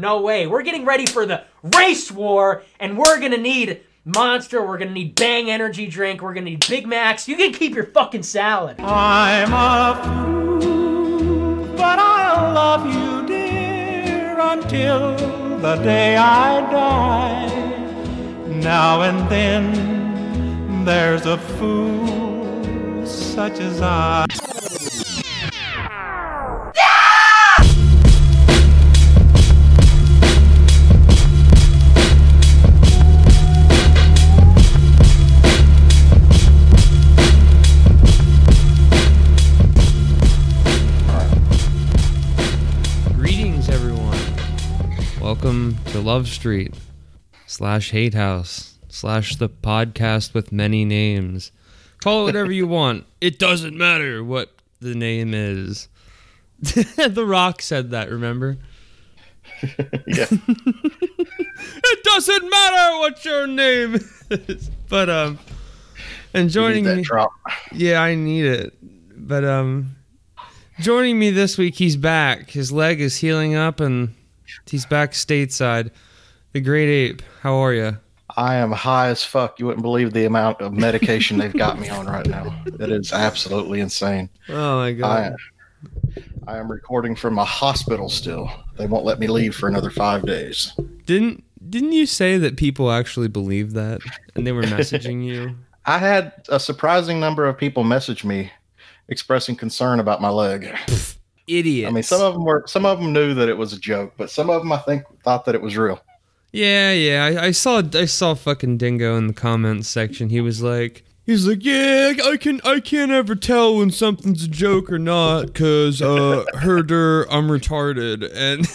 No way. We're getting ready for the race war, and we're gonna need Monster. We're gonna need Bang Energy Drink. We're gonna need Big Macs. You can keep your fucking salad. I'm a fool, but I'll love you, dear, until the day I die. Now and then, there's a fool such as I. Welcome to Love Street slash Hate House slash the podcast with many names. Call it whatever you want. It doesn't matter what the name is. the Rock said that, remember? Yeah. It doesn't matter what your name is. But um and joining me drop. Yeah, I need it. But um joining me this week, he's back. His leg is healing up and he's back stateside. The Great Ape, how are you? I am high as fuck. You wouldn't believe the amount of medication they've got me on right now. It is absolutely insane. Oh my I, god. I am recording from a hospital still. They won't let me leave for another five days. didn't didn't you say that people actually believed that and they were messaging you? I had a surprising number of people message me expressing concern about my leg. Idiots. I mean, some of them were, some of them knew that it was a joke, but some of them I think thought that it was real. Yeah, yeah. I, I saw I saw fucking Dingo in the comments section. He was like He's like, yeah, I can, I can't ever tell when something's a joke or not, cause uh, herder, I'm retarded, and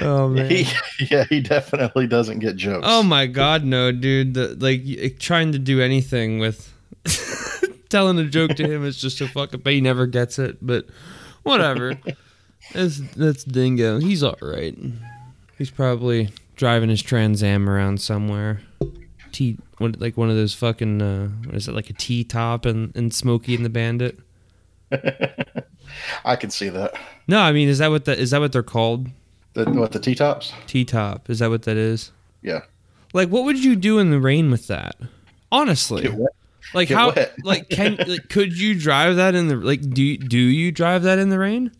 oh man, He, yeah, he definitely doesn't get jokes. oh my god, no, dude, the, like trying to do anything with telling a joke to him is just a fucking, but he never gets it, but whatever. That's that's Dingo. He's all right. He's probably driving his Trans Am around somewhere. T, what, like one of those fucking, uh, what is it, like a T top and, and Smokey and the Bandit? I can see that. No, I mean, is that what the, is that what they're called? The, what the T tops? T top. Is that what that is? Yeah. Like, what would you do in the rain with that? Honestly. Like get how, wet. like can, like, could you drive that in the like? Do you- do you drive that in the rain?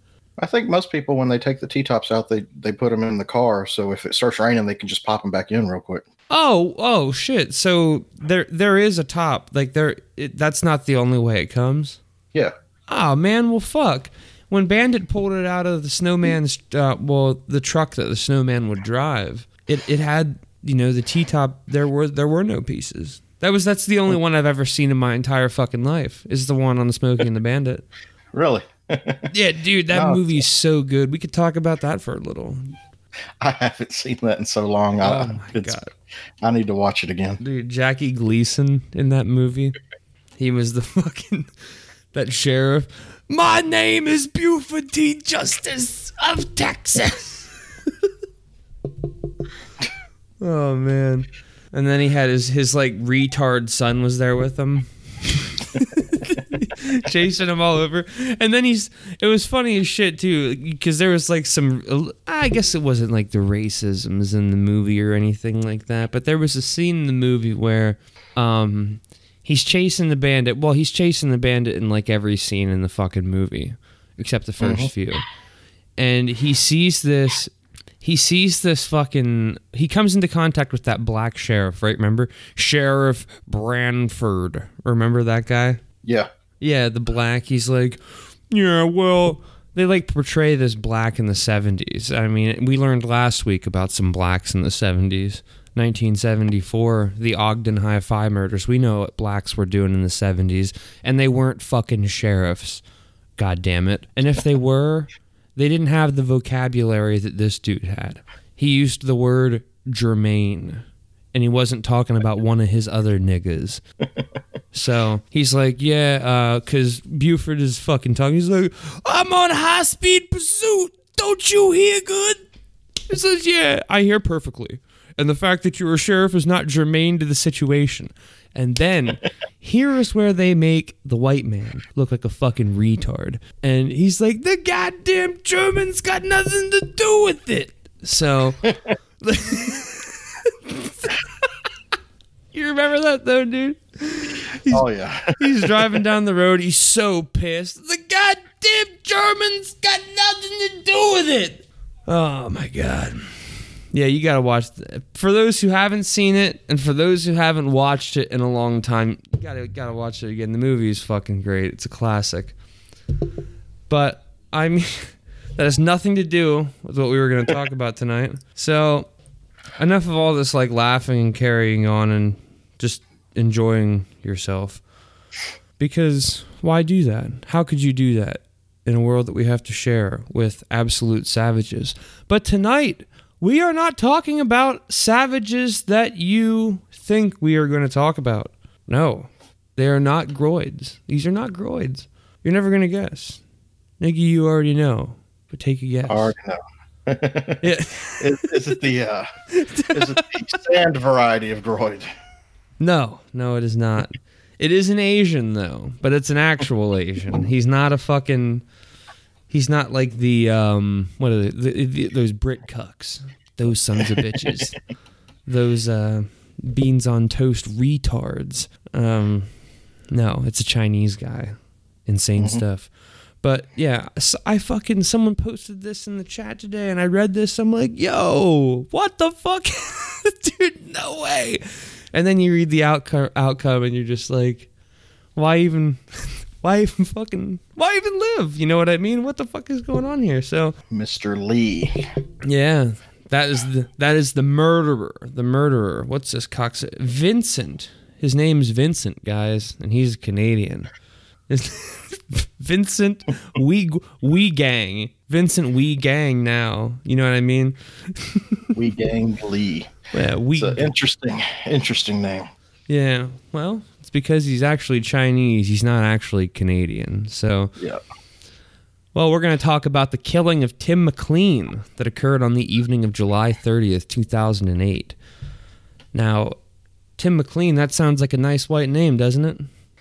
I think most people, when they take the T tops out, they they put them in the car. So if it starts raining, they can just pop them back in real quick. Oh, oh shit! So there there is a top. Like there, it, that's not the only way it comes. Yeah. Oh man, well fuck. When Bandit pulled it out of the snowman's, uh, well, the truck that the snowman would drive, it, it had you know the T top. There were there were no pieces. That was that's the only one I've ever seen in my entire fucking life. Is the one on the Smokey and the Bandit. Really? Yeah, dude, that No. movie's so good. We could talk about that for a little. I haven't seen that in so long. Oh I, my god. I need to watch it again. Dude, Jackie Gleason in that movie. He was the fucking that sheriff. My name is Buford T. Justice of Texas. oh man. And then he had his his like retard son was there with him. chasing him all over. And then he's it was funny as shit too because there was like some i guess it wasn't like the racisms in the movie or anything like that but there was a scene in the movie where um he's chasing the bandit well he's chasing the bandit in like every scene in the fucking movie except the 1st few. And he sees this he sees this fucking he comes into contact with that black sheriff right remember sheriff branford remember that guy Yeah. yeah, the black. He's like, yeah, well, they like portray this black in the 70s. I mean, we learned last week about some blacks in the 70s. 1974, the Ogden Hi-Fi murders. We know what blacks were doing in the 70s, and they weren't fucking sheriffs. God damn it. And if they were, they didn't have the vocabulary that this dude had. He used the word germane, and he wasn't talking about one of his other niggas. So he's like, yeah, uh, because Buford is fucking talking. He's like, I'm on high speed pursuit. Don't you hear good? He says, yeah, I hear perfectly. And the fact that you're a sheriff is not germane to the situation. And then here is where they make the white man look like a fucking retard. And he's like, the goddamn Germans got nothing to do with it. So. you remember that though, dude? Oh yeah. He's driving down the road. He's so pissed. The goddamn Germans got nothing to do with it. Oh my god. Yeah, you gotta watch. th- For those who haven't seen it, and for those who haven't watched it in a long time, you gotta gotta watch it again. The movie is fucking great. It's a classic. But I mean, that has nothing to do with what we were gonna talk about tonight. So enough of all this like laughing and carrying on and just enjoying yourself. Because why do that? How could you do that in a world that we have to share with absolute savages? But tonight, we are not talking about savages that you think we are going to talk about. No, they are not groids. These are not groids. You're never going to guess. Nigga, you already know, but take a guess. I already know. Yeah. Is, is it the uh, is it the sand variety of groid? No, no, it is not. It is an Asian though, but it's an actual Asian. He's not a fucking. He's not like the um. What are they? The, the, those Brit cucks. Those sons of bitches. those uh, beans on toast retards. Um, no, it's a Chinese guy. Insane stuff. But yeah, I fucking someone posted this in the chat today, and I read this. I'm like, yo, what the fuck, dude? No way. And then you read the outcome, outcome, and you're just like, why even, why even fucking, why even live? You know what I mean? What the fuck is going on here? So Mr. Li. yeah, that is the that is the murderer. The murderer. What's this cox? Vincent. His name's Vincent, guys, and he's a Canadian. Vincent We Weiguang. Vincent Weiguang. Now, you know what I mean? Weiguang Li. Yeah, we. It's an interesting, interesting name. Yeah. Well, because he's actually Chinese. He's not actually Canadian. So. Yeah. Well, we're going to talk about the killing of Tim McLean that occurred on the evening of July 30th, 2008. Now, Tim McLean, that sounds like a nice white name, doesn't it?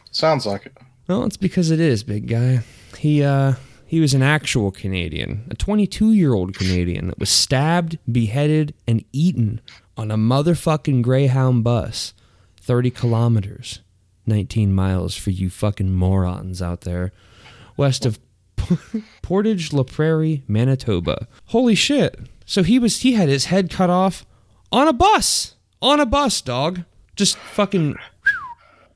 Sounds like it. Well, it's because it is, big guy. He uh he was an actual Canadian, a 22-year-old Canadian that was stabbed, beheaded, and eaten on a motherfucking Greyhound bus, 30 kilometers, 19 miles for you fucking morons out there, west of Portage La Prairie, Manitoba. Holy shit! So he was he had his head cut off on a bus, on a bus, dog. Just fucking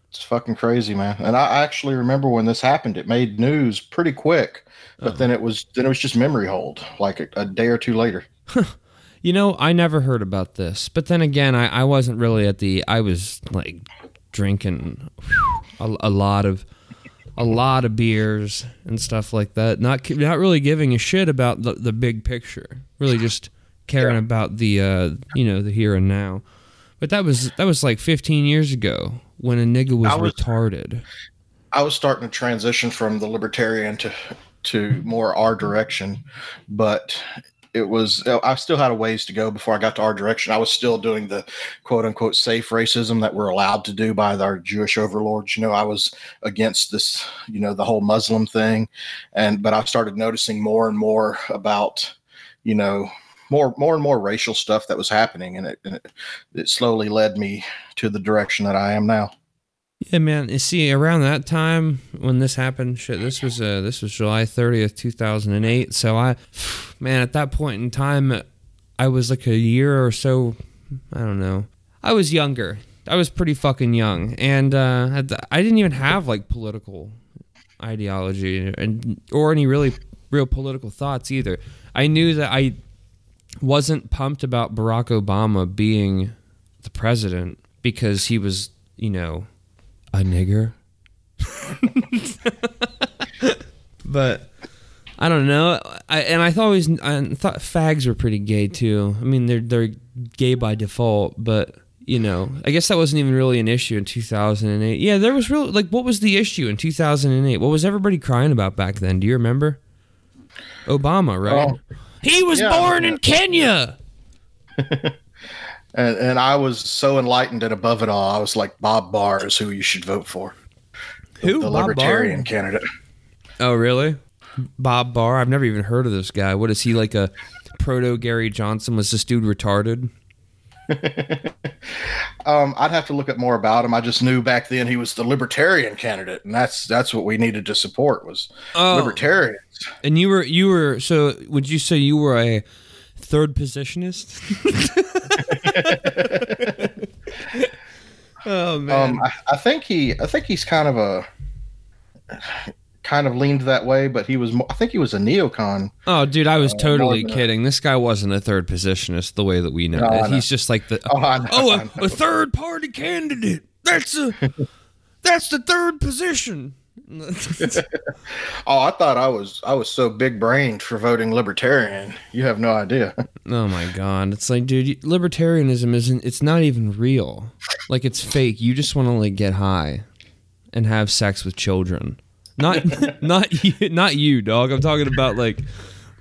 It's fucking crazy, man. And I actually remember when this happened. It made news pretty quick, but oh. then it was then it was just memory hold, like a, a day or two later. You know, I never heard about this, but then again, I, I wasn't really at the. I was like drinking a, a lot of a lot of beers and stuff like that. Not not really giving a shit about the, the big picture. Really just caring about the uh, you know the here and now. But that was that was like 15 years ago when a nigga was, I was- retarded. I was starting to transition from the libertarian to to more our direction, but it was oh, I still had a ways to go before I got to our direction. I was still doing the quote unquote safe racism that we're allowed to do by our Jewish overlords. You know, I was against this, you know, the whole Muslim thing, and but I started noticing more and more about, you know, more more and more racial stuff that was happening, and it and it, it slowly led me to the direction that I am now. Yeah, man. You see, around that time when this happened, shit, this was uh, this was July thirtieth, two thousand and eight. So I, man, at that point in time, I was like a year or so. I don't know. I was younger. I was pretty fucking young, and uh, I didn't even have like political ideology and or any really real political thoughts either. I knew that I wasn't pumped about Barack Obama being the president because he was, you know, a nigger. but I don't know. I and I thought always I thought fags were pretty gay too. I mean, they're they're gay by default, but you know, I guess that wasn't even really an issue in 2008. Yeah, there was real like what was the issue in 2008? What was everybody crying about back then? Do you remember? Obama, right? Oh. he was Yeah, born in Kenya. And and I was so enlightened and above it all, I was like, Bob Barr is who you should vote for. Who? The Bob libertarian Barr? candidate. Oh, really? Bob Barr? I've never even heard of this guy. What is he like a proto Gary Johnson? Was this dude retarded? Um, I'd have to look at more about him. I just knew back then he was the libertarian candidate, and that's that's what we needed to support was Oh. libertarians. And you were you were so would you say you were a third positionist? oh man. Um, I, I think he, I think he's kind of a, kind of leaned that way, but he was, mo- I think he was a neocon. oh dude, I was totally more than a- kidding. This guy wasn't a third positionist the way that we know. No, it. know. He's just like the Oh, know, oh, I a, know. a third party candidate. That's a that's the third position. Oh, I thought I was, I was so big brained for voting libertarian. You have no idea. Oh my god, it's like, dude, libertarianism isn't. It's not even real. Like it's fake. You just want to like get high and have sex with children. Not, not you, not you, dog. I'm talking about like,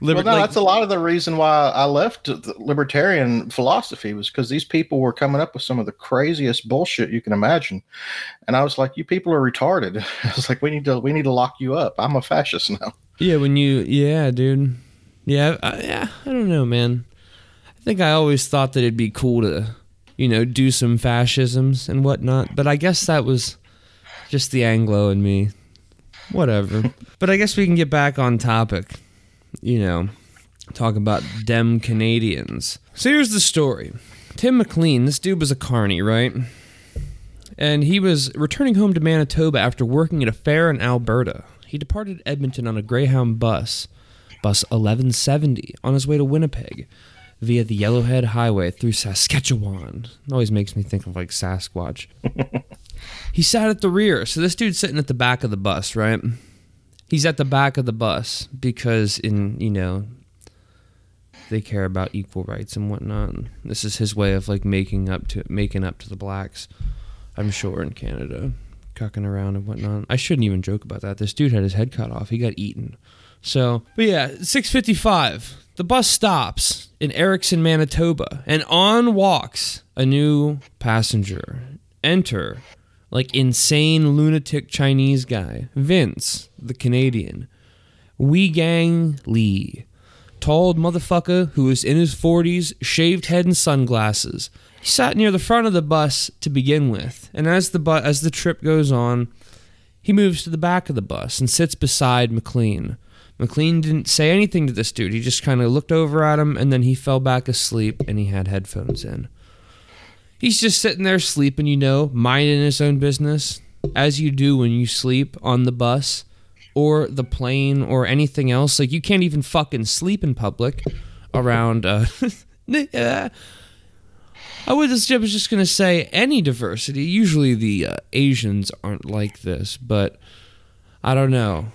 liber- Well, no, like that's a lot of the reason why I left the libertarian philosophy was because these people were coming up with some of the craziest bullshit you can imagine, and I was like, "You people are retarded." I was like, "We need to, we need to lock you up." I'm a fascist now. yeah. When you, yeah, dude, yeah, I, yeah. I don't know, man. I think I always thought that it'd be cool to, you know, do some fascisms and whatnot. But I guess that was just the Anglo in me. Whatever. but I guess we can get back on topic. You know, talk about dem Canadians. So here's the story. Tim McLean, this dude was a carny, right? And he was returning home to Manitoba after working at a fair in Alberta. He departed Edmonton on a Greyhound bus, bus 1170, on his way to Winnipeg via the Yellowhead Highway through Saskatchewan. It always makes me think of like Sasquatch. he sat at the rear. So this dude's sitting at the back of the bus, right? He's at the back of the bus because in, you know, they care about equal rights and whatnot. This is his way of like making up to making up to the blacks. I'm sure in Canada, cucking around and whatnot. I shouldn't even joke about that. This dude had his head cut off. He got eaten. So, but yeah, 6:55. The bus stops in Erickson, Manitoba, and on walks a new passenger. Enter, like insane lunatic Chinese guy, Vince, the Canadian. Weiguang Li tall motherfucker who was in his 40s, shaved head and sunglasses. He sat near the front of the bus to begin with, and as the bu- as the trip goes on, he moves to the back of the bus and sits beside McLean. McLean didn't say anything to this dude. He just kind of looked over at him and then he fell back asleep and he had headphones in. He's just sitting there sleeping, you know, minding his own business, as you do when you sleep on the bus or the plane or anything else. Like you can't even fucking sleep in public around. Uh, yeah. I was just, just gonna say any diversity. Usually the uh, Asians aren't like this, but I don't know.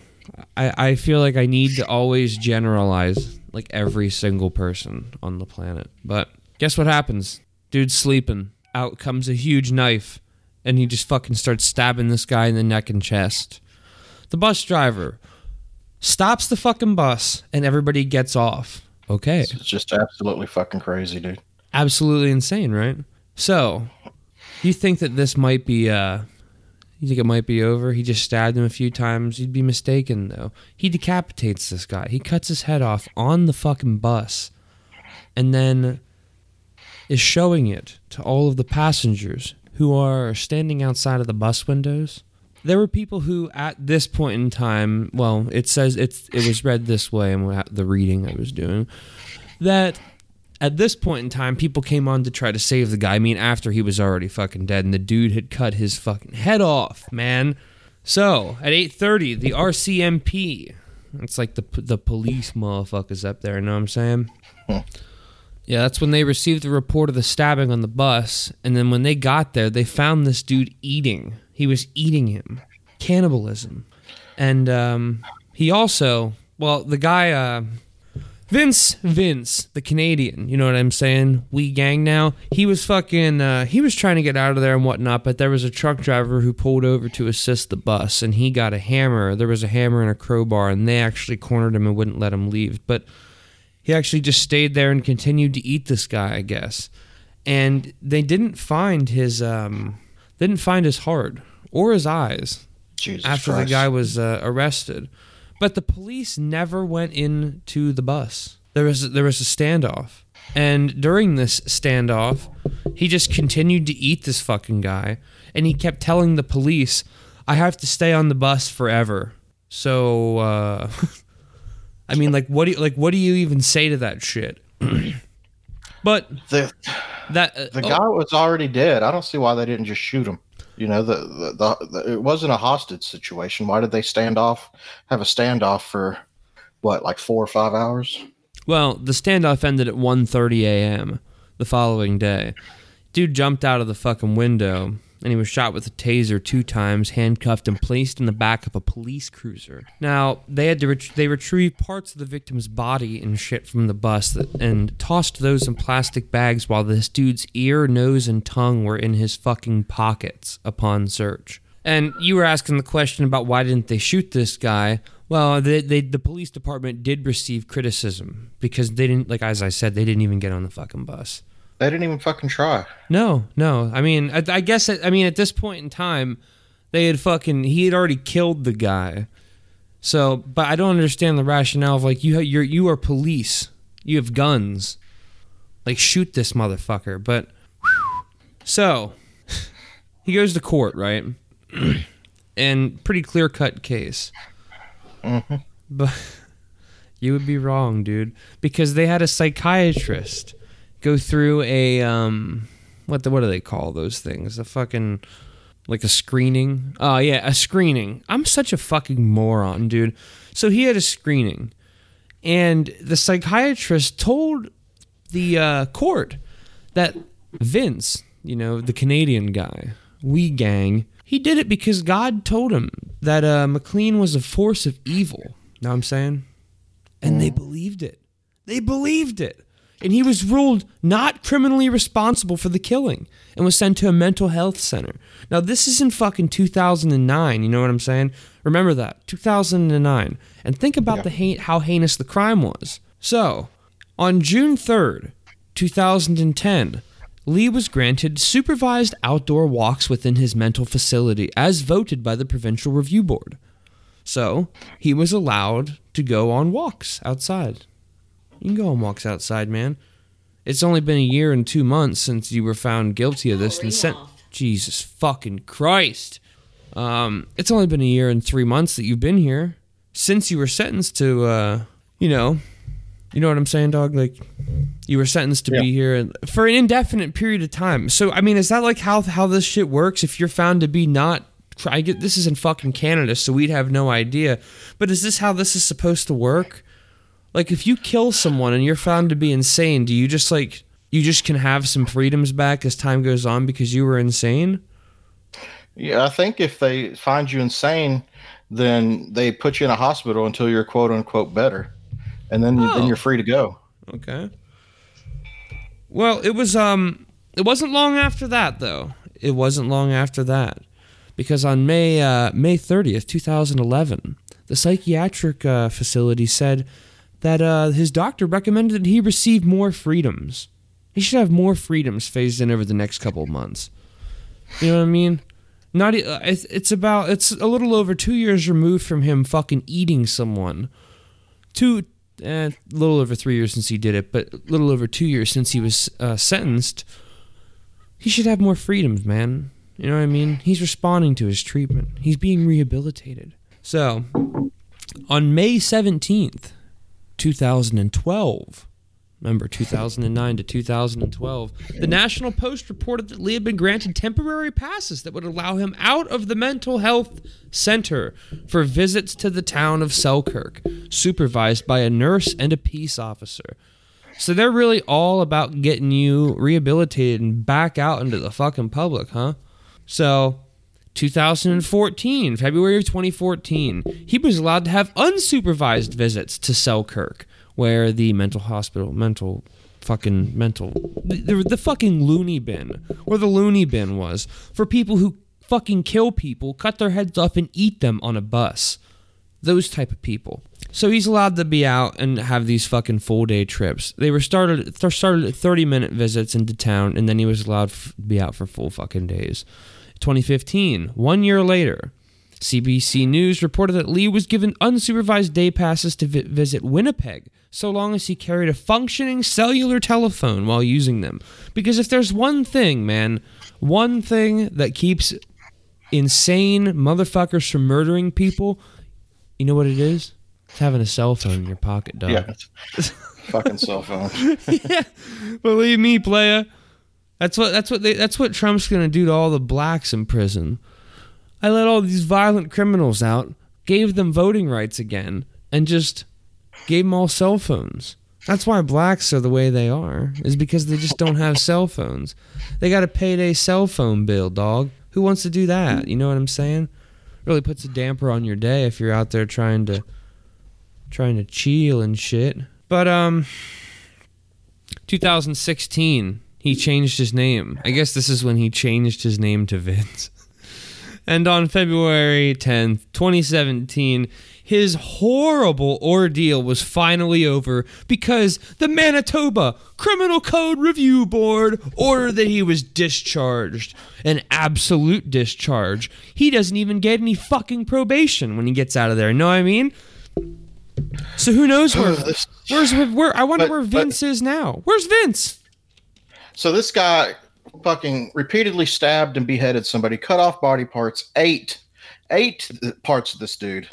I I feel like I need to always generalize like every single person on the planet. But guess what happens? Dude's sleeping. Out comes a huge knife, and he just fucking starts stabbing this guy in the neck and chest. The bus driver stops the fucking bus, and everybody gets off. Okay. It's just absolutely fucking crazy, dude. Absolutely insane, right? So, you think that this might be uh you think it might be over? He just stabbed him a few times. You'd be mistaken though. He decapitates this guy. He cuts his head off on the fucking bus and then is showing it to all of the passengers who are standing outside of the bus windows. There were people who, at this point in time, well, it says it's it was read this way in the reading I was doing, that at this point in time, people came on to try to save the guy. I mean, after he was already fucking dead, and the dude had cut his fucking head off, man. So at eight thirty, the RCMP, it's like the the police motherfuckers up there. You know what I'm saying? Yeah, that's when they received the report of the stabbing on the bus, and then when they got there, they found this dude eating. He was eating him, cannibalism, and um, he also, well, the guy. Uh, Vince, Vince, the Canadian, you know what I'm saying? Weiguang now. He was fucking, uh, he was trying to get out of there and whatnot, but there was a truck driver who pulled over to assist the bus, and he got a hammer. There was a hammer and a crowbar, and they actually cornered him and wouldn't let him leave. But he actually just stayed there and continued to eat this guy, I guess. and they didn't find his um, didn't find his heart or his eyes Jesus after Christ. the guy was uh, arrested. But the police never went into the bus. There was there was a standoff, and during this standoff, he just continued to eat this fucking guy, and he kept telling the police, "I have to stay on the bus forever." So, uh, I mean, like, what do you like? What do you even say to that shit? but the that uh, the oh, guy was already dead. I don't see why they didn't just shoot him. You know, the, the, the, the it wasn't a hostage situation. Why did they stand off, have a standoff for what, like four or five hours? Well, the standoff ended at 1:30 a.m. the following day. Dude jumped out of the fucking window and he was shot with a taser two times, handcuffed and placed in the back of a police cruiser. Now, they had to ret- they retrieved parts of the victim's body and shit from the bus that, and tossed those in plastic bags while this dude's ear, nose and tongue were in his fucking pockets upon search. And you were asking the question about why didn't they shoot this guy? Well, they, they, the police department did receive criticism because they didn't, like as I said, they didn't even get on the fucking bus. They didn't even fucking try. No, no. I mean, I, I guess. I mean, at this point in time, they had fucking. He had already killed the guy. So, but I don't understand the rationale of like you. You're you are police. You have guns. Like shoot this motherfucker. But so he goes to court, right? and pretty clear cut case. Mm-hmm. But you would be wrong, dude, because they had a psychiatrist go through a um what the what do they call those things? A fucking like a screening. Oh yeah, a screening. I'm such a fucking moron, dude. So he had a screening, and the psychiatrist told the uh, court that Vince, you know, the Canadian guy, Weiguang, he did it because God told him that uh, McLean was a force of evil. Know what I'm saying? And they believed it. They believed it. And he was ruled not criminally responsible for the killing and was sent to a mental health center. Now, this is in fucking 2009. You know what I'm saying? Remember that. 2009. And think about the ha- how heinous the crime was. So, on June 3rd, 2010, Li was granted supervised outdoor walks within his mental facility as voted by the Provincial Review Board. So, he was allowed to go on walks outside. You can go on walks outside, man. It's only been a year and two months since you were found guilty of this and sent. Jesus fucking Christ. Um, it's only been a year and three months that you've been here since you were sentenced to, uh, you know, you know what I'm saying, dog? Like, you were sentenced to be here for an indefinite period of time. So, I mean, is that like how how this shit works? If you're found to be not, I get this is in fucking Canada, so we'd have no idea. But is this how this is supposed to work? Like, if you kill someone and you're found to be insane, do you just like you just can have some freedoms back as time goes on because you were insane? Yeah, I think if they find you insane, then they put you in a hospital until you're quote unquote better, and then Oh. then you're free to go. Okay. Well, it was um it wasn't long after that though. It wasn't long after that. Because on May uh, May 30th, 2011, the psychiatric uh, facility said that uh, his doctor recommended that he receive more freedoms. He should have more freedoms phased in over the next couple of months. You know what I mean? Not uh, it's, about it's a little over 2 years removed from him fucking eating someone two eh, a little over three years since he did it but a little over two years since he was uh, sentenced he should have more freedoms man you know what i mean he's responding to his treatment he's being rehabilitated so on may 17th 2012 Remember, 2009 to 2012, the National Post reported that Li had been granted temporary passes that would allow him out of the mental health center for visits to the town of Selkirk, supervised by a nurse and a peace officer. So they're really all about getting you rehabilitated and back out into the fucking public, huh? So 2014, February of 2014, he was allowed to have unsupervised visits to Selkirk, where the mental hospital, mental fucking mental, the, the fucking loony bin, where the loony bin was for people who fucking kill people, cut their heads off, and eat them on a bus. Those type of people. So he's allowed to be out and have these fucking full day trips. They were started they started at 30 minute visits into town, and then he was allowed to be out for full fucking days. 2015, one year later, CBC News reported that Li was given unsupervised day passes to vi- visit Winnipeg so long as he carried a functioning cellular telephone while using them. Because if there's one thing, man, one thing that keeps insane motherfuckers from murdering people, you know what it is? It's having a cell phone in your pocket, dog. Yeah. fucking cell phone. yeah, believe me, playa. That's what that's what they, that's what Trump's gonna do to all the blacks in prison. I let all these violent criminals out, gave them voting rights again, and just gave them all cell phones. That's why blacks are the way they are, is because they just don't have cell phones. They got a payday cell phone bill, dog. Who wants to do that? You know what I'm saying? Really puts a damper on your day if you're out there trying to trying to chill and shit. But um 2016, he changed his name. I guess this is when he changed his name to Vince. And on February 10th, 2017, his horrible ordeal was finally over because the Manitoba Criminal Code Review Board ordered that he was discharged. An absolute discharge. He doesn't even get any fucking probation when he gets out of there. Know what I mean? So who knows where? Where's where? I wonder But- where but- Vince is now. Where's Vince? So this guy fucking repeatedly stabbed and beheaded somebody, cut off body parts, eight, eight parts of this dude,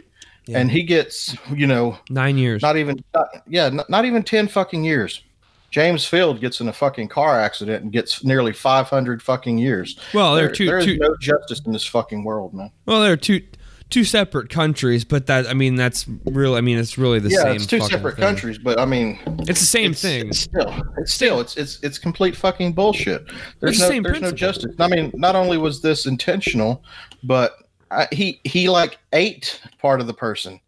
and he gets you know Nine years. not even not, yeah not, not even 10 fucking years. James Fields gets in a fucking car accident and gets nearly 500 fucking years. Well, there are there, two- there is two- no justice in this fucking world man. Well, there are two two separate countries, but that I mean that's real. I mean it's really the yeah same. it's two separate thing. countries but i mean It's the same it's, thing. it's still it's still it's it's it's complete fucking bullshit there's It's the no same there's no justice i mean not only was this intentional but I, he he like ate part of the person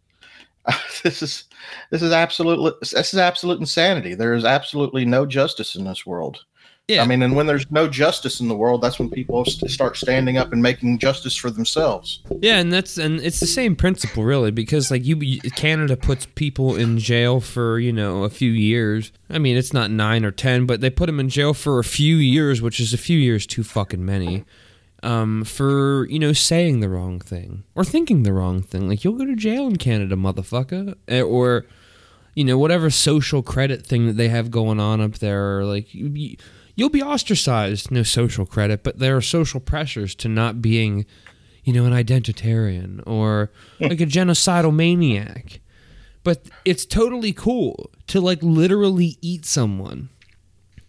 this is this is absolute this is absolute insanity there is absolutely no justice in this world Yeah. I mean, and when there's no justice in the world, that's when people st- start standing up and making justice for themselves. Yeah, and that's and it's the same principle really because like you Canada puts people in jail for, you know, a few years. I mean, it's not 9 or 10, but they put them in jail for a few years, which is a few years too fucking many. Um, for you know saying the wrong thing or thinking the wrong thing, like you'll go to jail in Canada, motherfucker, Eh, or you know whatever social credit thing that they have going on up there, or like you, you- you'll be ostracized. No social credit, but there are social pressures to not being you know, an identitarian or like a genocidal maniac. But it's totally cool to like literally eat someone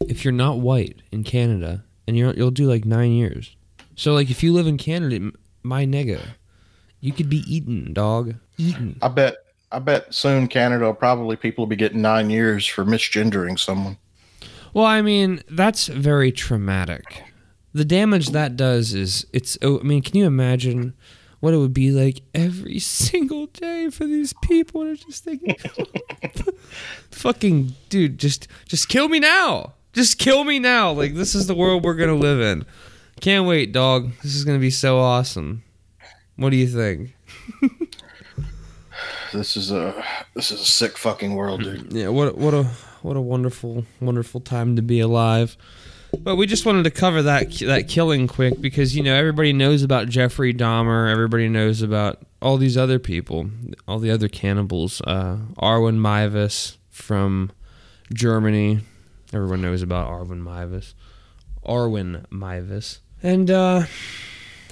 if you're not white in Canada and you're you'll do like 9 years. So like if you live in Canada, my nigga, you could be eaten, dog. Eaten. I bet. I bet soon Canada will probably people will be getting nine years for misgendering someone. Well, I mean, that's very traumatic. The damage that does is it's oh, I mean, can you imagine what it would be like every single day for these people to just think fucking dude, just just kill me now. Just kill me now. Like this is the world we're going to live in. Can't wait, dog. This is going to be so awesome. What do you think? This is a this is a sick fucking world, dude. Yeah, what what a what a wonderful wonderful time to be alive. But we just wanted to cover that that killing quick because you know everybody knows about Jeffrey Dahmer, everybody knows about all these other people, all the other cannibals. Uh, Armin Meiwes from Germany, everyone knows about Armin Meiwes. Armin Meiwes, and uh,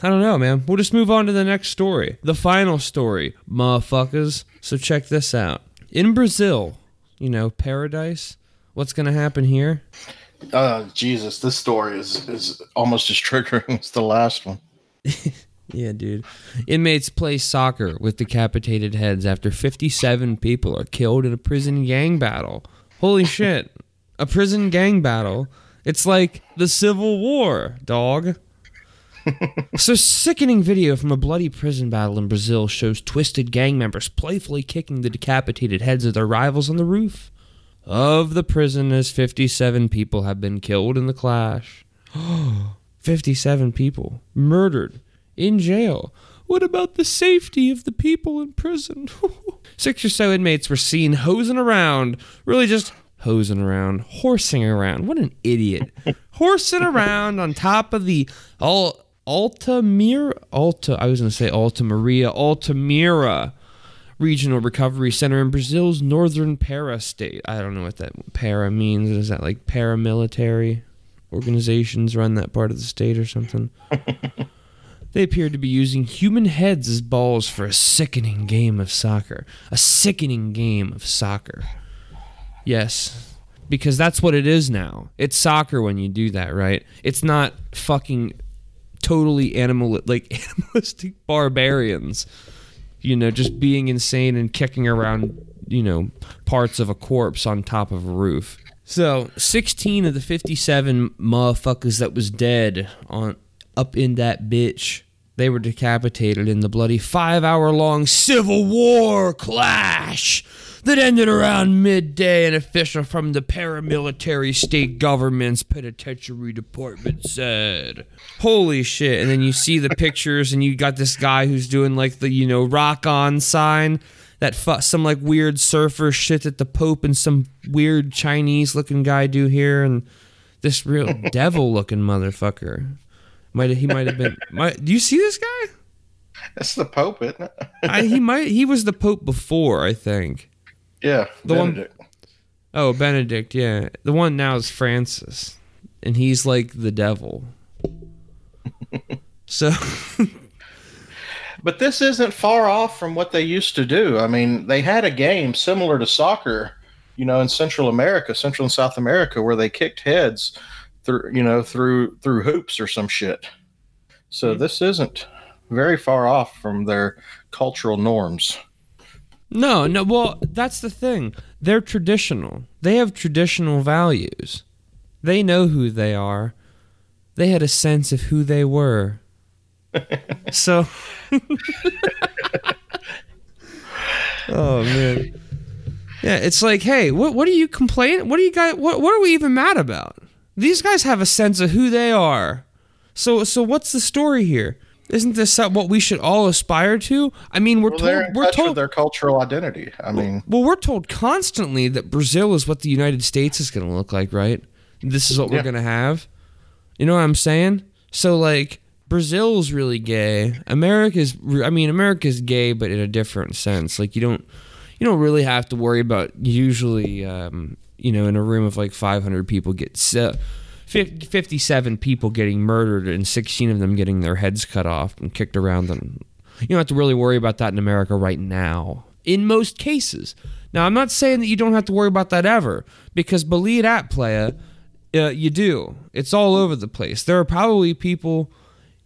I don't know, man. We'll just move on to the next story, the final story, motherfuckers. So check this out. In Brazil, you know, paradise. What's gonna happen here? Uh, Jesus, this story is is almost as triggering as the last one. Yeah, dude. Inmates play soccer with decapitated heads after 57 people are killed in a prison gang battle. Holy shit. A prison gang battle. It's like the Civil War, dog. so, sickening video from a bloody prison battle in Brazil shows twisted gang members playfully kicking the decapitated heads of their rivals on the roof of the prison as 57 people have been killed in the clash. 57 people murdered in jail. What about the safety of the people in prison? Six or so inmates were seen hosing around, really just hosing around, horsing around. What an idiot. horsing around on top of the all Altamira Alta I was going to say Alta Maria Altamira Regional Recovery Center in Brazil's northern Para state. I don't know what that para means. Is that like paramilitary organizations run that part of the state or something? they appeared to be using human heads as balls for a sickening game of soccer. A sickening game of soccer. Yes. Because that's what it is now. It's soccer when you do that, right? It's not fucking totally animal like animalistic barbarians you know, just being insane and kicking around, you know, parts of a corpse on top of a roof. So, 16 of the 57 motherfuckers that was dead on up in that bitch, they were decapitated in the bloody 5-hour-long Civil War clash that ended around midday, an official from the paramilitary state government's penitentiary department said. Holy shit. And then you see the pictures, and you got this guy who's doing like the, you know, rock on sign. That fu- some like weird surfer shit that the Pope and some weird Chinese looking guy do here, and this real devil looking motherfucker. Might he might have been? Might, do you see this guy? That's the Pope, isn't it? I, he might. He was the Pope before, I think. Yeah, The one- Benedict. Oh, Benedict, yeah. The one now is Francis. And he's like the devil. so But this isn't far off from what they used to do. I mean, they had a game similar to soccer, you know, in Central America, Central and South America, where they kicked heads through, you know, through through hoops or some shit. So hmm. this isn't very far off from their cultural norms. No, no, well, that's the thing. They're traditional. They have traditional values. They know who they are. They had a sense of who they were. so Oh man. Yeah, it's like, hey, what what are you complaining? What do you guys what what are we even mad about? These guys have a sense of who they are. So so what's the story here? Isn't this what we should all aspire to? I mean, we're Well, told we're told their cultural identity. I mean, well, we're told constantly that Brazil is what the United States is going to look like, right? This is what we're going to have. You know what I'm saying? So like Brazil's really gay. America's I mean America's gay but in a different sense. Like you don't you don't really have to worry about usually um, you know in a room of like 500 people get 50, 57 people getting murdered and 16 of them getting their heads cut off and kicked around and you don't have to really worry about that in America right now in most cases. Now I'm not saying that you don't have to worry about that ever because believe that playa uh, you do. It's all over the place. There are probably people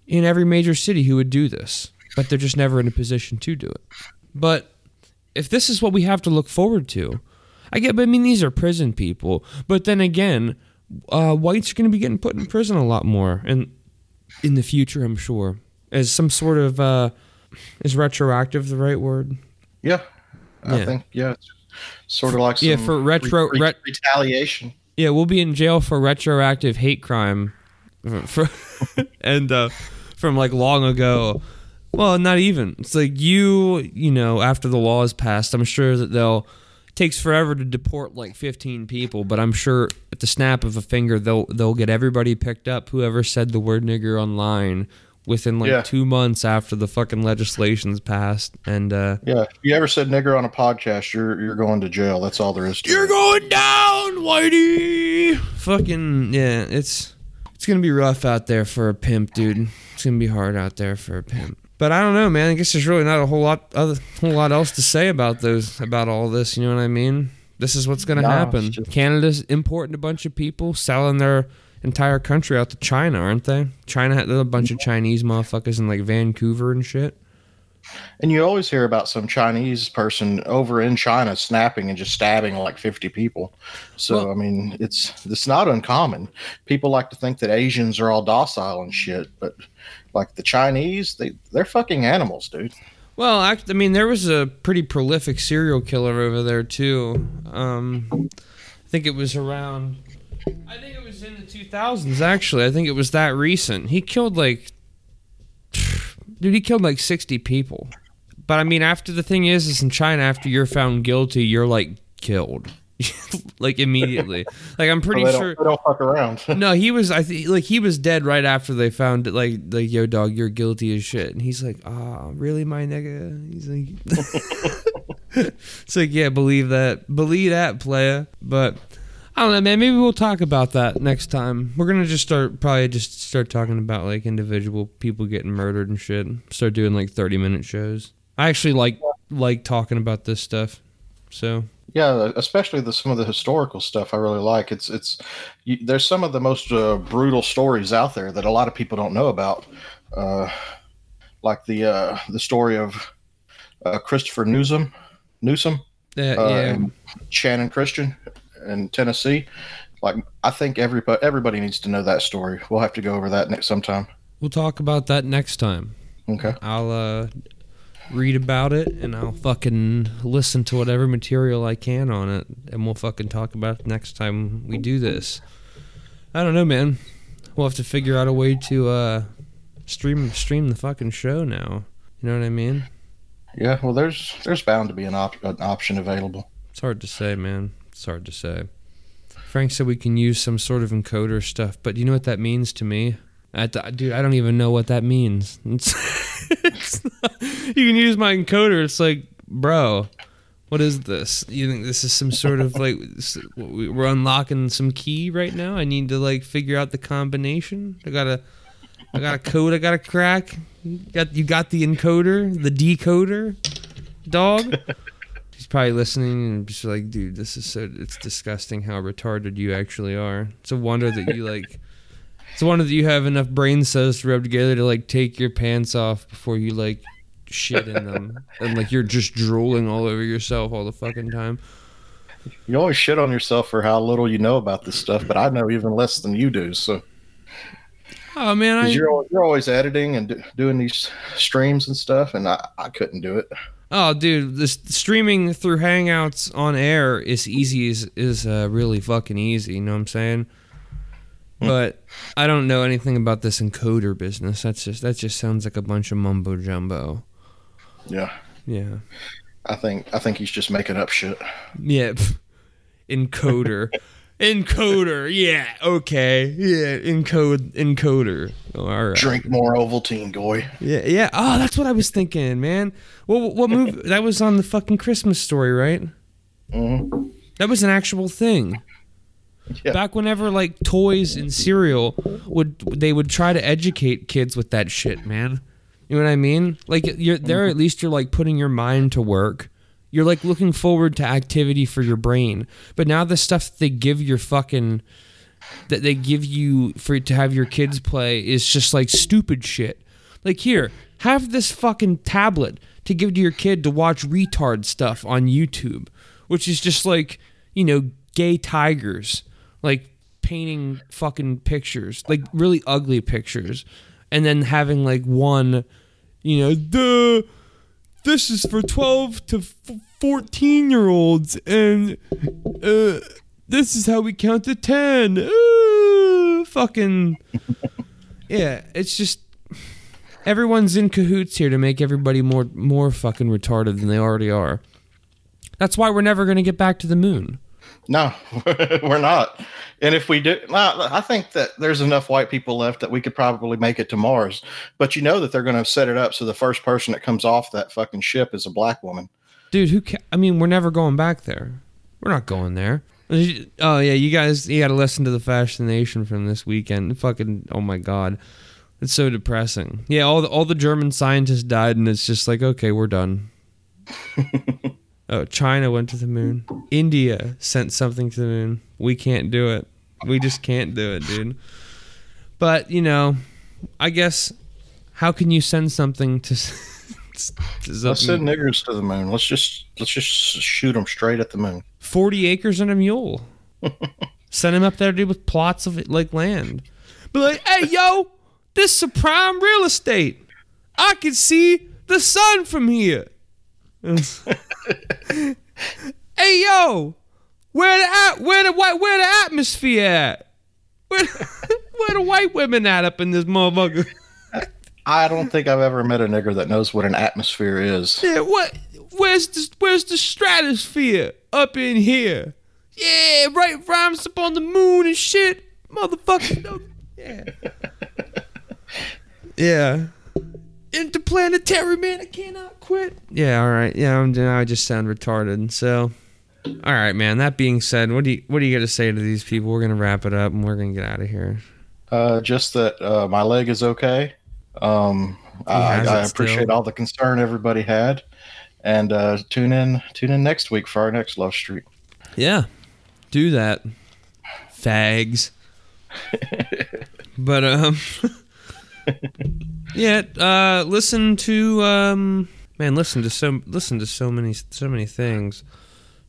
in every major city who would do this, but they're just never in a position to do it. But if this is what we have to look forward to, I get. But I mean, these are prison people, but then again, uh, whites are going to be getting put in prison a lot more, and in the future, I'm sure, as some sort of uh, is retroactive the right word? yeah, I Yeah. think yeah, it's sort of like Yeah, for retro- re- ret- retaliation. Yeah, we'll be in jail for retroactive hate crime, for, and uh, from like long ago. Well, not even. It's like you, you know, after the law is passed, I'm sure that they'll. Takes forever to deport like 15 people, but I'm sure at the snap of a finger they'll they'll get everybody picked up. Whoever said the word nigger online within like Yeah. two months after the fucking legislation's passed, and uh, Yeah, if you ever said nigger on a podcast, you're you're going to jail. That's all there is to You're it. going down, Whitey. Fucking yeah, it's it's gonna be rough out there for a pimp, dude. It's gonna be hard out there for a pimp. But I don't know, man. I guess there's really not a whole lot other whole lot else to say about those about all this. You know what I mean? This is what's gonna No, happen. just- Canada's importing a bunch of people, selling their entire country out to China, aren't they? China had a bunch of Chinese motherfuckers in like Vancouver and shit. And you always hear about some Chinese person over in China snapping and just stabbing like 50 people. So Well- I mean, it's it's not uncommon. People like to think that Asians are all docile and shit, but like the Chinese, they they're fucking animals, dude. Well, act- I mean, there was a pretty prolific serial killer over there too. Um, I think it was around. I think it was in the 2000s. Actually, I think it was that recent. He killed like Dude, he killed like 60 people. But I mean, after the thing is, is in China, after you're found guilty, you're like killed. like immediately. Like I'm pretty sure. don't, don't fuck around. No, he was. I think like he was dead right after they found it. Like, like yo, dog, you're guilty as shit. And he's like, ah, really, my nigga. He's like, it's like, yeah, believe that, believe that, playa. But I don't know, man. Maybe we'll talk about that next time. We're gonna just start, probably just start talking about like individual people getting murdered and shit. Start doing like 30 minute shows. I actually like like talking about this stuff. So Yeah, especially the some of the historical stuff I really like. It's it's you, there's some of the most uh, brutal stories out there that a lot of people don't know about, uh, like the uh, the story of uh, Christopher Newsom, Newsom, yeah, uh, Channon Christian in Tennessee. Like I think everybody everybody needs to know that story. We'll have to go over that next sometime. We'll talk about that next time. Okay. I'll uh, read about it and I'll fucking listen to whatever material I can on it, and we'll fucking talk about it next time we do this. I don't know, man. We'll have to figure out a way to uh, stream stream the fucking show now. You know what I mean? Yeah. Well, there's there's bound to be an, op- an option available. It's hard to say, man. It's hard to say. Frank said we can use some sort of encoder stuff, but you know what that means to me? I, dude, I don't even know what that means. It's, it's not- you can use my encoder. It's like, bro, what is this? You think this is some sort of like we- we're unlocking some key right now? I need to like figure out the combination. I gotta, I got a code. I gotta crack. You got you got the encoder, the decoder, dog. He's probably listening and just like, dude, this is so it's disgusting how retarded you actually are. It's a wonder that you like it's one wonder that you have enough brain cells to rub together to like take your pants off before you like shit in them. and like you're just drooling all over yourself all the fucking time. You always shit on yourself for how little you know about this stuff, but I know even less than you do. So. Oh man, I Because you're, you're always editing and do, doing these streams and stuff, and I, I couldn't do it. Oh, dude, this streaming through Hangouts on air is easy is is uh, really fucking easy. You know what I'm saying? But I don't know anything about this encoder business. That's just that just sounds like a bunch of mumbo jumbo. Yeah, Yeah, I think I think he's just making up shit. yeah. Encoder, encoder. Yeah, okay. Yeah, encode encoder. Oh, all right. Drink more Ovaltine, goy. Yeah, yeah. Oh, that's what I was thinking, man. What what movie? that was on the fucking Christmas story, right? hmm That was an actual thing. Yeah. Back whenever like toys and cereal would they would try to educate kids with that shit, man. You know what I mean? Like you're there mm-hmm. at least you're like putting your mind to work. You're like looking forward to activity for your brain. But now the stuff that they give your fucking that they give you for to have your kids play is just like stupid shit. Like here, have this fucking tablet to give to your kid to watch retard stuff on YouTube, which is just like, you know, gay tigers like painting fucking pictures, like really ugly pictures, and then having like one, you know, the this is for 12 to 14 year olds and uh this is how we count to 10 Ooh, fucking yeah it's just everyone's in cahoots here to make everybody more more fucking retarded than they already are. That's why we're never going to get back to the moon No, we're not. And if we do, I think that there's enough white people left that we could probably make it to Mars. But you know that they're going to set it up so the first person that comes off that fucking ship is a black woman. dude who ca- i mean we're never going back there we're not going there uh, oh yeah you guys you gotta listen to the Fash the Nation from this weekend fucking oh my god it's so depressing yeah all the, all the german scientists died and it's just like okay we're done oh china went to the moon hmm. india sent something to the moon we can't do it we just can't do it dude but you know i guess how can you send something to, to Let's send niggers to the moon. Let's just let's just shoot them straight at the moon. 40 acres and a mule. Send him up there, dude, with plots of like land. Be like, hey, yo, this is prime real estate. I can see the sun from here. hey, yo, where the at, where the white, where the atmosphere at? Where, where the white women at up in this motherfucker? I don't think I've ever met a nigger that knows what an atmosphere is. Yeah, what? Where's the Where's the stratosphere? Up in here. Yeah, right. Rhymes up on the moon and shit, motherfucker. Yeah. yeah. Interplanetary man, I cannot quit. Yeah, all right. Yeah, I'm, now I just sound retarded. So, all right, man. That being said, what do you what do you got to say to these people? We're gonna wrap it up and we're gonna get out of here. Uh, just that uh, my leg is okay. Um, I, I appreciate still. all the concern everybody had, and uh, tune in tune in next week for our next Love Street. Yeah, do that, fags. but um, yeah. Uh, listen to um, man, listen to so listen to so many so many things.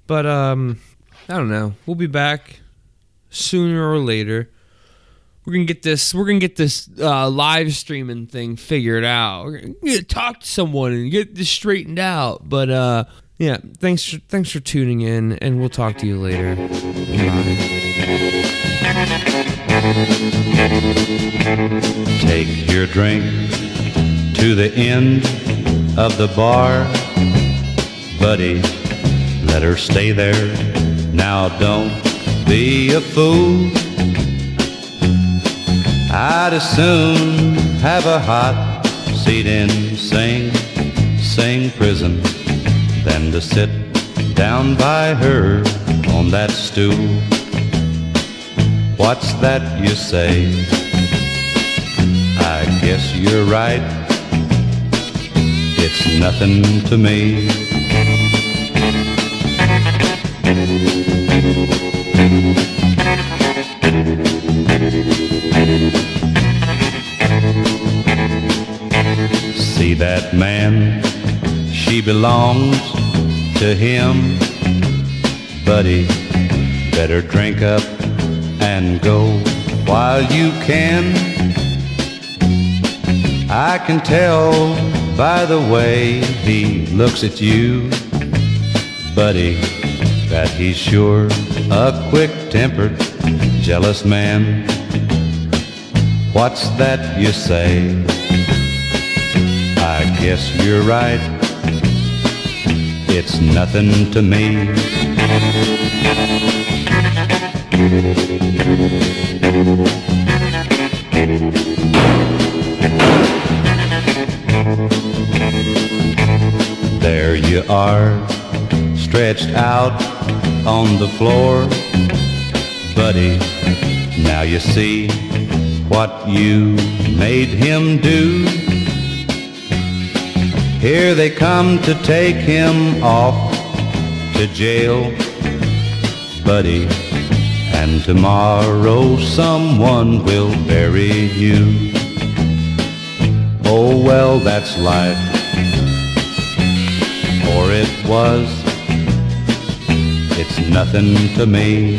But um, I don't know. We'll be back sooner or later. We're gonna get this. We're gonna get this uh, live streaming thing figured out. We're gonna talk to someone and get this straightened out. But uh, yeah, thanks for thanks for tuning in, and we'll talk to you later. Bye. Take your drink to the end of the bar. Buddy, let her stay there. Now don't be a fool. I'd as soon have a hot seat in Sing Sing prison than to sit down by her on that stool. What's that you say? I guess you're right. It's nothing to me. See that man? She belongs to him. Buddy, better drink up and go while you can. I can tell by the way he looks at you, buddy, that he's sure a quick-tempered, jealous man. What's that you say? I guess you're right. It's nothing to me. There you are, stretched out on the floor. Buddy, now you see what you made him do. Here they come to take him off to jail, buddy. And tomorrow someone will bury you. Oh well, that's life. Or it was. It's nothing to me.